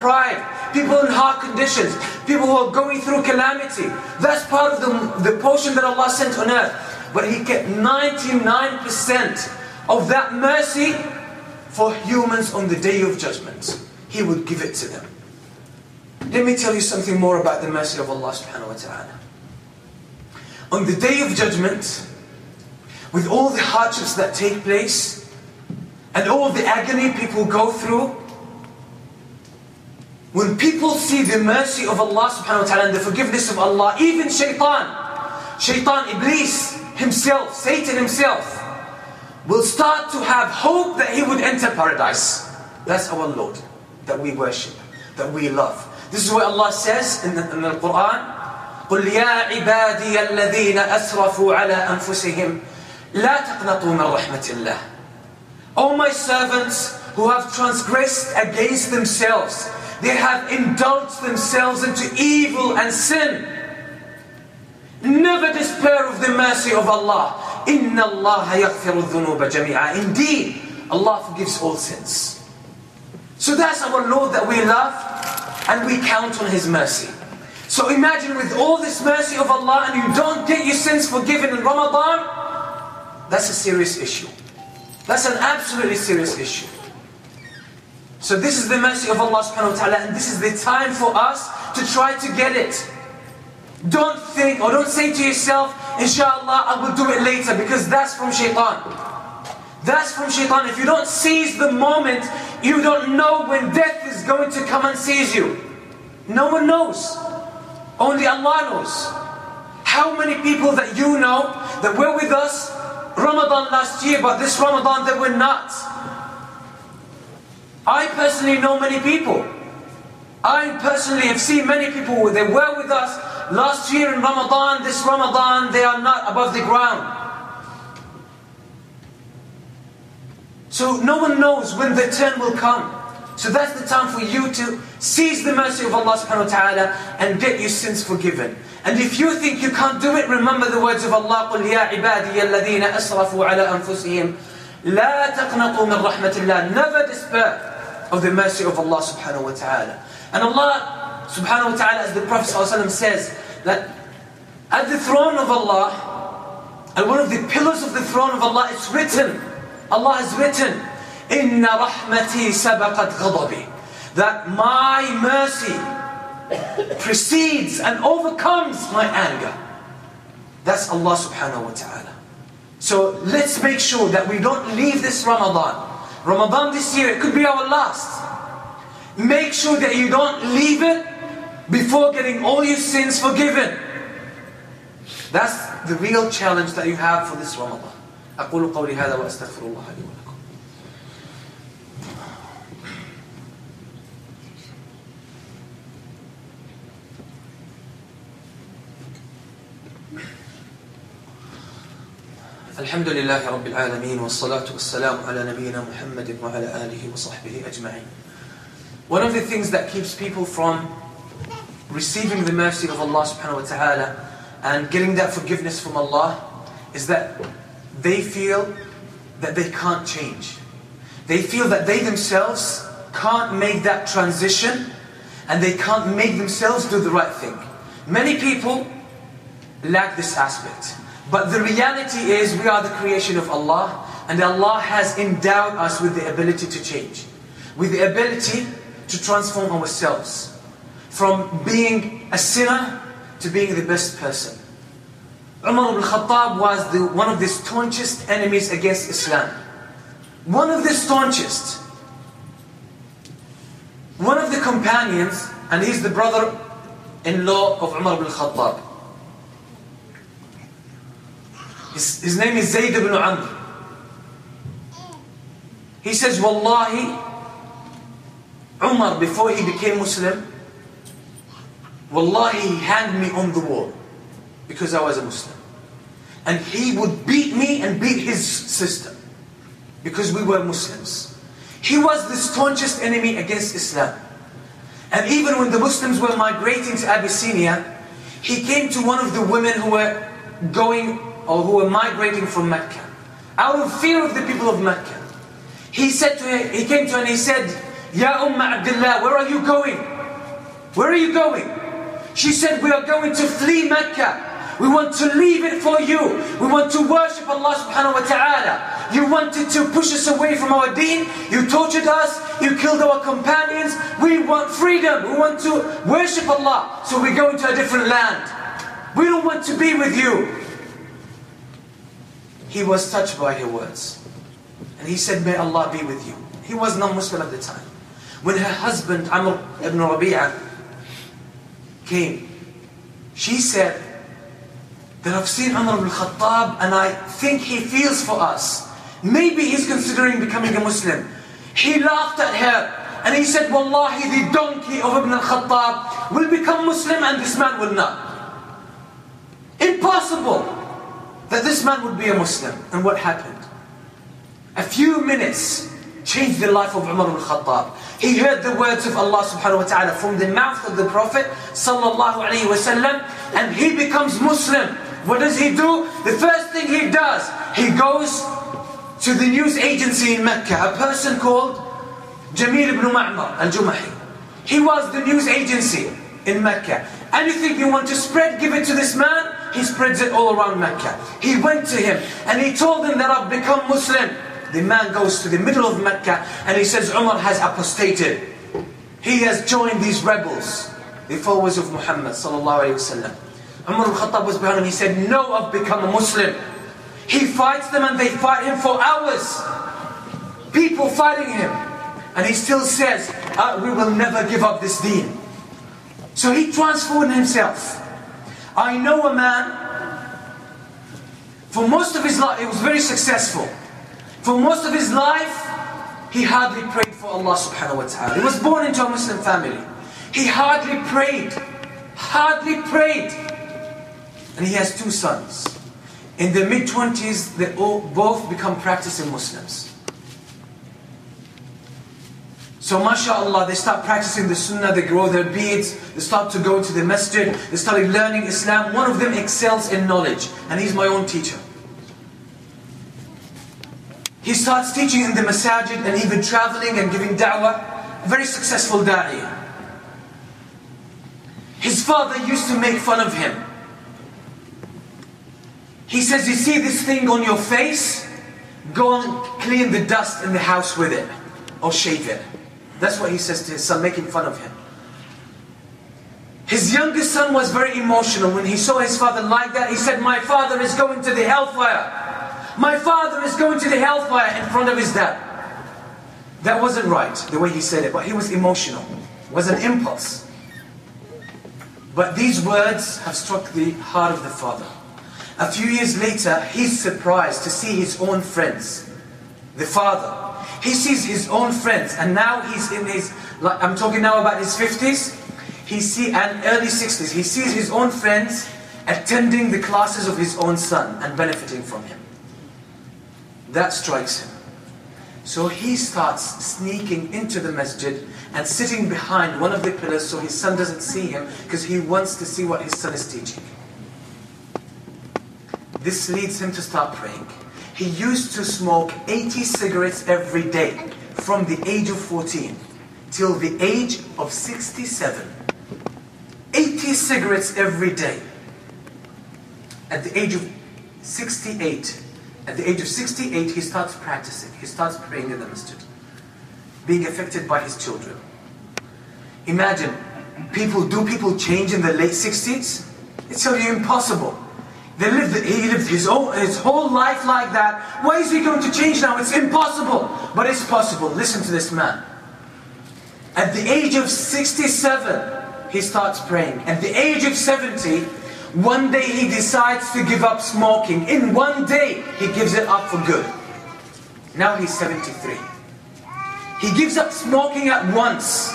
pride, people in hard conditions, people who are going through calamity. That's part of the, the portion that Allah sent on earth. But He kept 99% of that mercy for humans on the day of judgment. He would give it to them. Let me tell you something more about the mercy of Allah subhanahu wa ta'ala. On the day of judgment, with all the hardships that take place, and all the agony people go through, when people see the mercy of Allah subhanahu wa ta'ala and the forgiveness of Allah, even shaitan, shaitan, iblis himself, Satan himself, will start to have hope that he would enter paradise. That's our Lord that we worship, that we love. This is what Allah says in the, in the Quran. قل يا عبادي الذين أسرفوا على أنفسهم لا تقنطوا من رحمة الله. O my servants who have transgressed against themselves, they have indulged themselves into evil and sin. Never despair of the mercy of Allah. Inna Allah dhunuba jami'a. Indeed, Allah forgives all sins. So that's our Lord that we love and we count on His mercy. So imagine with all this mercy of Allah and you don't get your sins forgiven in Ramadan, that's a serious issue. That's an absolutely serious issue. So this is the mercy of Allah subhanahu wa ta'ala and this is the time for us to try to get it. Don't think or don't say to yourself, inshallah, I will do it later because that's from shaitan. That's from shaitan. If you don't seize the moment, you don't know when death is going to come and seize you. No one knows. Only Allah knows. How many people that you know that were with us Ramadan last year, but this Ramadan they were not. I personally know many people. I personally have seen many people, they were with us last year in Ramadan, this Ramadan, they are not above the ground. So no one knows when the turn will come. So that's the time for you to seize the mercy of Allah subhanahu wa ta'ala and get your sins forgiven. And if you think you can't do it, remember the words of Allah, قُلْ يَا عِبَادِيَ الَّذِينَ أَسْرَفُوا عَلَى أَنفُسِهِمْ لَا تَقْنَطُوا مِنْ رَحْمَةِ اللَّهِ Never despair of the mercy of Allah subhanahu wa ta'ala. And Allah subhanahu wa ta'ala, as the Prophet says, that at the throne of Allah, and one of the pillars of the throne of Allah, it's written, Allah has written, إِنَّ رَحْمَتِي سَبَقَتْ غَضَبِي That my mercy precedes and overcomes my anger. That's Allah subhanahu wa ta'ala. So let's make sure that we don't leave this Ramadan. Ramadan this year, it could be our last. Make sure that you don't leave it before getting all your sins forgiven. That's the real challenge that you have for this Ramadan. أقول قولي هذا وأستغفر الله لي ولكم. الحمد لله رب العالمين والصلاة والسلام على نبينا محمد وعلى آله وصحبه أجمعين. One of the things that keeps people from receiving the mercy of Allah subhanahu wa ta'ala and getting that forgiveness from Allah is that they feel that they can't change. They feel that they themselves can't make that transition and they can't make themselves do the right thing. Many people lack this aspect. But the reality is we are the creation of Allah and Allah has endowed us with the ability to change. With the ability to transform ourselves from being a sinner to being the best person. Umar ibn Khattab was the, one of the staunchest enemies against Islam. One of the staunchest. One of the companions, and he's the brother-in-law of Umar ibn Khattab. His, his name is Zayd ibn Amr. He says, Wallahi, Umar, before he became Muslim, Wallahi, he hanged me on the wall because I was a Muslim. And he would beat me and beat his sister because we were Muslims. He was the staunchest enemy against Islam. And even when the Muslims were migrating to Abyssinia, he came to one of the women who were going or who were migrating from Mecca out of fear of the people of Mecca. He said to her, he came to her and he said, Ya Umm Abdullah, where are you going? Where are you going? She said, We are going to flee Mecca. We want to leave it for you. We want to worship Allah subhanahu wa ta'ala. You wanted to push us away from our deen. You tortured us. You killed our companions. We want freedom. We want to worship Allah. So we go into a different land. We don't want to be with you. He was touched by her words. And he said, May Allah be with you. He was non-Muslim at the time. When her husband, Amr ibn Rabi'ah, came, she said, that I've seen Umar ibn Khattab and I think he feels for us. Maybe he's considering becoming a Muslim. He laughed at her and he said, Wallahi, the donkey of Ibn al-Khattab will become Muslim and this man will not. Impossible that this man would be a Muslim. And what happened? A few minutes changed the life of Umar al-Khattab. He heard the words of Allah subhanahu wa ta'ala from the mouth of the Prophet sallallahu alayhi wasallam and he becomes Muslim. What does he do? The first thing he does, he goes to the news agency in Mecca, a person called Jamil ibn Ma'mar al-Jumahi. He was the news agency in Mecca. Anything you want to spread, give it to this man. He spreads it all around Mecca. He went to him and he told him that I've become Muslim. The man goes to the middle of Mecca and he says Umar has apostated. He has joined these rebels, the followers of Muhammad sallallahu alayhi wasallam. Umar al-Khattab was behind him. He said, no, I've become a Muslim. He fights them and they fight him for hours. People fighting him. And he still says, uh, we will never give up this deen. So he transformed himself. I know a man, for most of his life, he was very successful. For most of his life, he hardly prayed for Allah subhanahu wa ta'ala. He was born into a Muslim family. He hardly prayed. Hardly prayed. And he has two sons. In the mid 20s, they all, both become practicing Muslims. So mashallah, they start practicing the sunnah, they grow their beards, they start to go to the masjid, they started learning Islam. One of them excels in knowledge, and he's my own teacher. He starts teaching in the masajid and even traveling and giving da'wah. Very successful da'iyah. His father used to make fun of him. He says, you see this thing on your face? Go and clean the dust in the house with it. Or shave it. That's what he says to his son, making fun of him. His youngest son was very emotional when he saw his father like that. He said, my father is going to the hellfire. My father is going to the hellfire in front of his dad. That wasn't right, the way he said it, but he was emotional. It was an impulse. But these words have struck the heart of the father. A few years later, he's surprised to see his own friends. The father. He sees his own friends, and now he's in his, like, I'm talking now about his 50s, he see, and early 60s. He sees his own friends attending the classes of his own son and benefiting from him. That strikes him. So he starts sneaking into the masjid and sitting behind one of the pillars so his son doesn't see him because he wants to see what his son is teaching. This leads him to start praying. He used to smoke 80 cigarettes every day from the age of 14 till the age of 67. 80 cigarettes every day. At the age of 68, at the age of 68, he starts practicing. He starts praying in the masjid, being affected by his children. Imagine, people do people change in the late 60s? It's totally impossible. They lived, he lived his, own, his whole life like that. Why is he going to change now? It's impossible. But it's possible. Listen to this man. At the age of 67, he starts praying. At the age of 70, one day he decides to give up smoking. In one day, he gives it up for good. Now he's 73. He gives up smoking at once.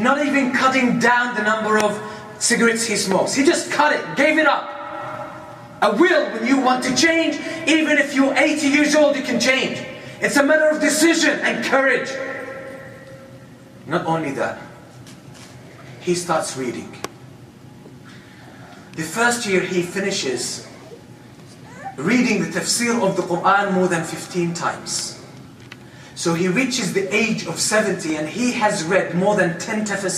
Not even cutting down the number of cigarettes he smokes. He just cut it, gave it up. A will, when you want to change, even if you're 80 years old, you can change. It's a matter of decision and courage. Not only that, he starts reading. The first year he finishes reading the tafsir of the Quran more than 15 times. So he reaches the age of 70 and he has read more than 10 tafsir